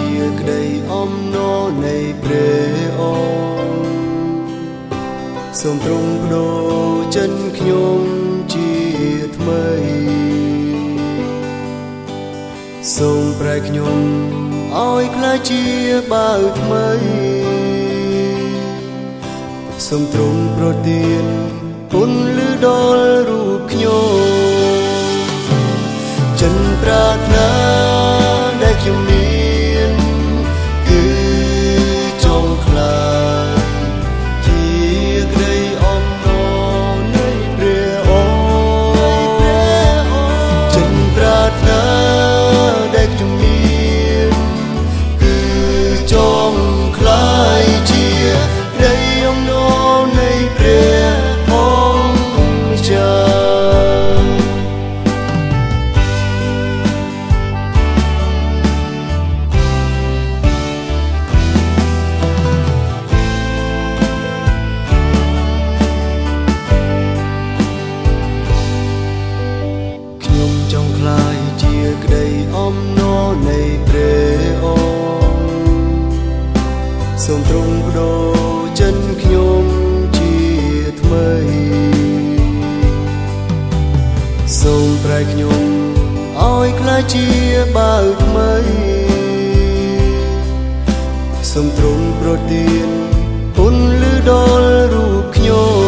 ជាក្តីអំណរនៃព្រះអង្គសូមទ្រង់បដូរចិនខ្ញុំជាថ្មីសូមប្រែខ្ញុំឲ្យក្លាយជាបាវថ្មីសូមទ្រង់ប្រទានគុណលឺដល់រូបខ្ញុំចិនប្រាថ្នាដែលខ្ញុំមាន សូមទ្រង់បដូរចិនខ្ញុំជាថ្មីសូមប្រែខ្ញុំឲ្យក្លាយជាបាវថ្មីសូមទ្រង់ប្រទានពុនលឺដល់រូបខ្ញុំ